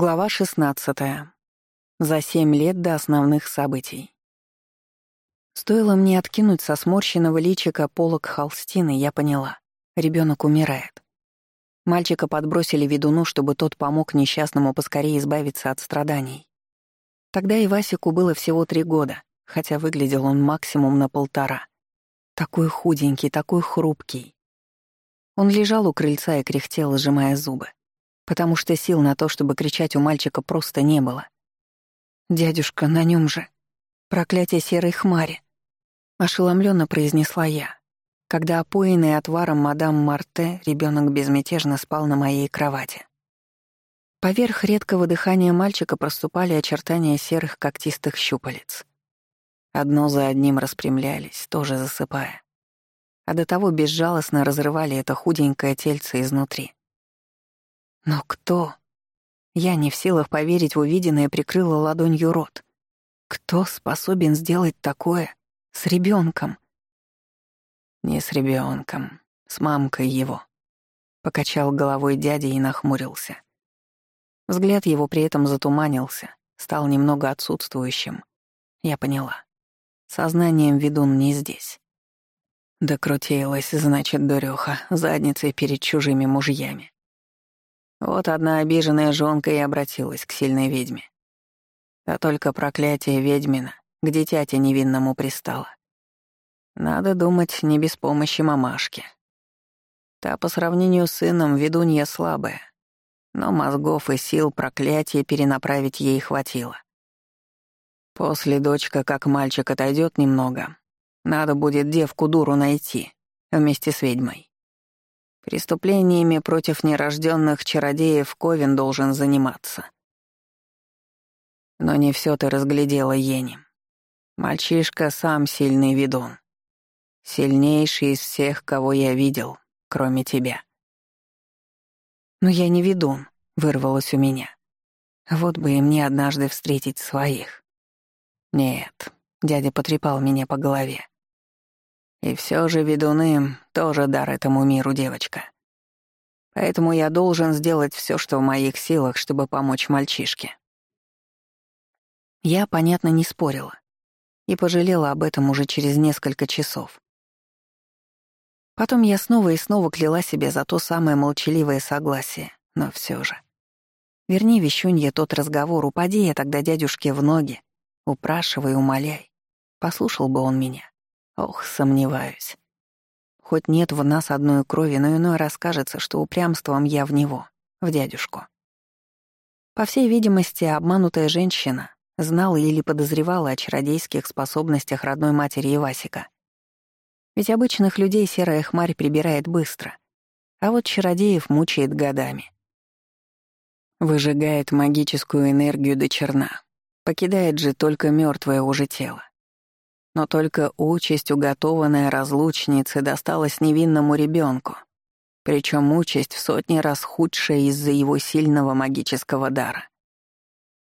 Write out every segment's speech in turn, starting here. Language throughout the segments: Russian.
Глава 16. За семь лет до основных событий. Стоило мне откинуть со сморщенного личика полок холстины, я поняла. ребенок умирает. Мальчика подбросили ведуну, чтобы тот помог несчастному поскорее избавиться от страданий. Тогда и Васику было всего три года, хотя выглядел он максимум на полтора. Такой худенький, такой хрупкий. Он лежал у крыльца и кряхтел, сжимая зубы потому что сил на то, чтобы кричать у мальчика, просто не было. «Дядюшка, на нем же! Проклятие серой хмари!» Ошеломленно произнесла я, когда опоенный отваром мадам Марте ребенок безмятежно спал на моей кровати. Поверх редкого дыхания мальчика проступали очертания серых когтистых щупалец. Одно за одним распрямлялись, тоже засыпая. А до того безжалостно разрывали это худенькое тельце изнутри. Но кто? Я не в силах поверить в увиденное, прикрыла ладонью рот. Кто способен сделать такое с ребенком? Не с ребенком, с мамкой его. Покачал головой дядя и нахмурился. Взгляд его при этом затуманился, стал немного отсутствующим. Я поняла. Сознанием ведун не здесь. Докрутилась, значит, дурёха, задницей перед чужими мужьями. Вот одна обиженная жонка и обратилась к сильной ведьме. А только проклятие ведьмина к дитяте невинному пристало. Надо думать, не без помощи мамашки. Та по сравнению с сыном ведунья слабая, но мозгов и сил проклятие перенаправить ей хватило. После дочка, как мальчик, отойдет немного. Надо будет девку-дуру найти вместе с ведьмой. Преступлениями против нерожденных чародеев Ковен должен заниматься. Но не все ты разглядела, Ени. Мальчишка сам сильный ведун. Сильнейший из всех, кого я видел, кроме тебя. «Но я не ведун», — вырвалось у меня. Вот бы и мне однажды встретить своих. Нет, дядя потрепал меня по голове. И все же ведуны — тоже дар этому миру, девочка. Поэтому я должен сделать все, что в моих силах, чтобы помочь мальчишке. Я, понятно, не спорила. И пожалела об этом уже через несколько часов. Потом я снова и снова кляла себе за то самое молчаливое согласие, но все же. Верни, вещунья, тот разговор, упади я тогда дядюшке в ноги, упрашивай, умоляй. Послушал бы он меня. Ох, сомневаюсь. Хоть нет в нас одной крови, но иной раз кажется, что упрямством я в него, в дядюшку. По всей видимости, обманутая женщина знала или подозревала о чародейских способностях родной матери Ивасика. Ведь обычных людей серая хмарь прибирает быстро, а вот чародеев мучает годами. Выжигает магическую энергию до черна, покидает же только мертвое уже тело. Но только участь, уготованная разлучнице, досталась невинному ребенку, причем участь в сотни раз худшая из-за его сильного магического дара.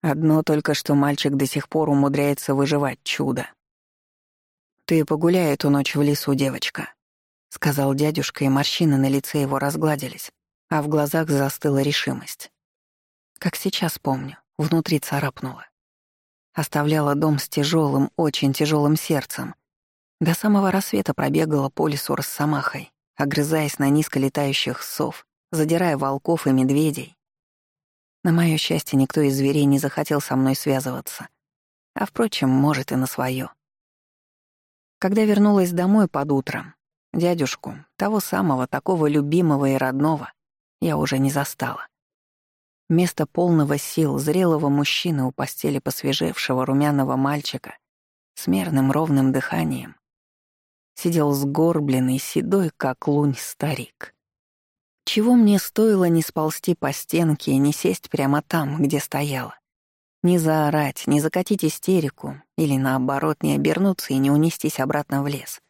Одно только, что мальчик до сих пор умудряется выживать чудо. «Ты погуляй эту ночь в лесу, девочка», — сказал дядюшка, и морщины на лице его разгладились, а в глазах застыла решимость. Как сейчас помню, внутри царапнуло. Оставляла дом с тяжелым, очень тяжелым сердцем. До самого рассвета пробегала по лесу росомахой, огрызаясь на низко летающих сов, задирая волков и медведей. На моё счастье, никто из зверей не захотел со мной связываться. А, впрочем, может, и на своё. Когда вернулась домой под утром, дядюшку, того самого, такого любимого и родного, я уже не застала. Вместо полного сил зрелого мужчины у постели посвежевшего румяного мальчика с мерным ровным дыханием сидел сгорбленный, седой, как лунь, старик. Чего мне стоило не сползти по стенке и не сесть прямо там, где стояла? Не заорать, не закатить истерику или, наоборот, не обернуться и не унестись обратно в лес.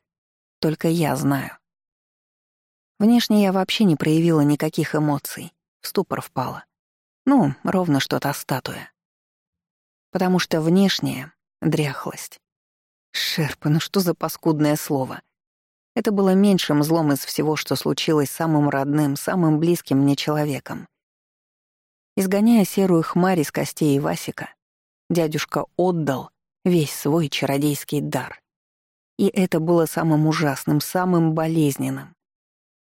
Только я знаю. Внешне я вообще не проявила никаких эмоций, в ступор впала. Ну, ровно что та статуя. Потому что внешняя — дряхлость. Шерпа, ну что за паскудное слово? Это было меньшим злом из всего, что случилось с самым родным, самым близким мне человеком. Изгоняя серую хмарь из костей Васика, дядюшка отдал весь свой чародейский дар. И это было самым ужасным, самым болезненным.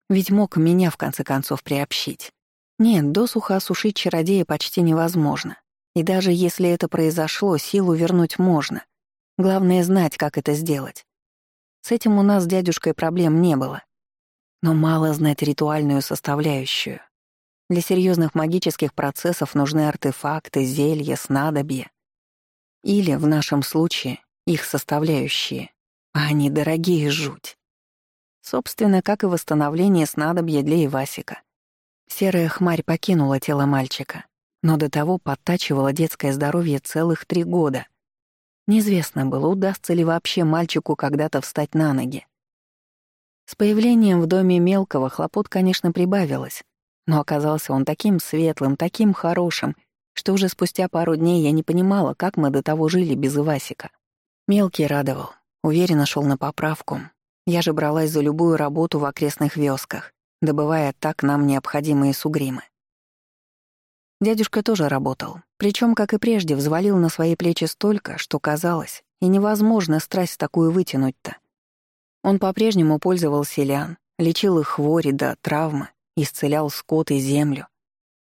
Ведь мог меня, в конце концов, приобщить. Нет, досуха осушить чародея почти невозможно. И даже если это произошло, силу вернуть можно. Главное — знать, как это сделать. С этим у нас с дядюшкой проблем не было. Но мало знать ритуальную составляющую. Для серьезных магических процессов нужны артефакты, зелья, снадобья. Или, в нашем случае, их составляющие. А они дорогие жуть. Собственно, как и восстановление снадобья для Ивасика. Серая хмарь покинула тело мальчика, но до того подтачивала детское здоровье целых три года. Неизвестно было, удастся ли вообще мальчику когда-то встать на ноги. С появлением в доме мелкого хлопот, конечно, прибавилось, но оказался он таким светлым, таким хорошим, что уже спустя пару дней я не понимала, как мы до того жили без Ивасика. Мелкий радовал, уверенно шел на поправку. Я же бралась за любую работу в окрестных вёсках, добывая так нам необходимые сугримы. Дядюшка тоже работал, причем, как и прежде, взвалил на свои плечи столько, что казалось, и невозможно страсть такую вытянуть-то. Он по-прежнему пользовал селян, лечил их хвори до травмы, исцелял скот и землю,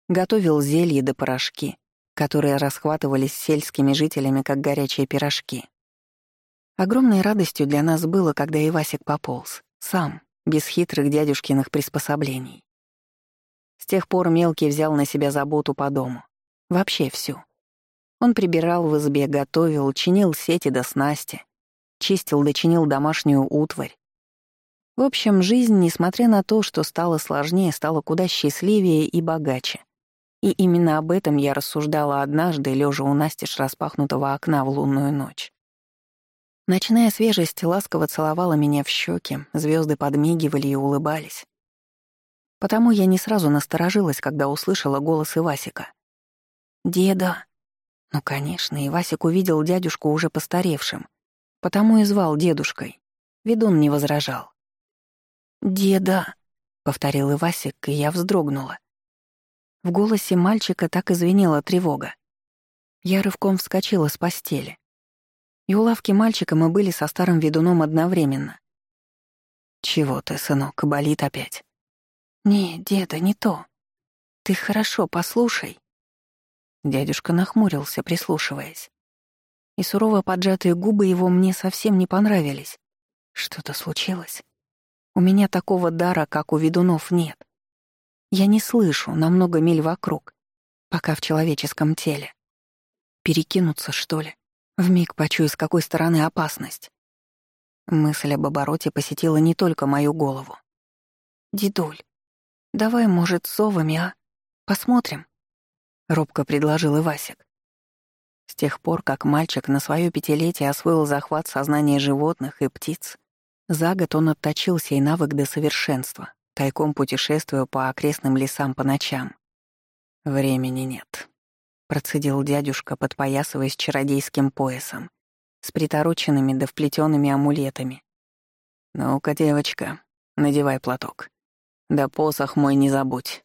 готовил зелья да порошки, которые расхватывались сельскими жителями как горячие пирожки. Огромной радостью для нас было, когда Ивасик пополз, сам, без хитрых дядюшкиных приспособлений. С тех пор Мелкий взял на себя заботу по дому. Вообще всю. Он прибирал в избе, готовил, чинил сети до снасти, чистил да чинил домашнюю утварь, в общем, жизнь, несмотря на то, что стало сложнее, стала куда счастливее и богаче. И именно об этом я рассуждала однажды, лежа у настежь распахнутого окна в лунную ночь. Ночная свежесть ласково целовала меня в щеки, звезды подмигивали и улыбались. Потому я не сразу насторожилась, когда услышала голос Ивасика. «Деда!» Ну, конечно, Ивасик увидел дядюшку уже постаревшим, потому и звал дедушкой. Ведун не возражал. «Деда», — повторил Ивасик, и я вздрогнула. В голосе мальчика так извинела тревога. Я рывком вскочила с постели. И у лавки мальчика мы были со старым ведуном одновременно. «Чего ты, сынок, болит опять?» «Не, деда, не то. Ты хорошо послушай». Дядюшка нахмурился, прислушиваясь. И сурово поджатые губы его мне совсем не понравились. Что-то случилось? У меня такого дара, как у ведунов, нет. Я не слышу на много миль вокруг, пока в человеческом теле. Перекинуться, что ли? Вмиг почую, с какой стороны опасность. Мысль об обороте посетила не только мою голову. «Дедуль, давай, может, совами, а? Посмотрим?» — робко предложил Ивасик. С тех пор, как мальчик на свое пятилетие освоил захват сознания животных и птиц, за год он отточил сей навык до совершенства, тайком путешествуя по окрестным лесам по ночам. «Времени нет», — процедил дядюшка, подпоясываясь чародейским поясом, с притороченными да вплетенными амулетами. «Ну-ка, девочка, надевай платок. Да посох мой не забудь».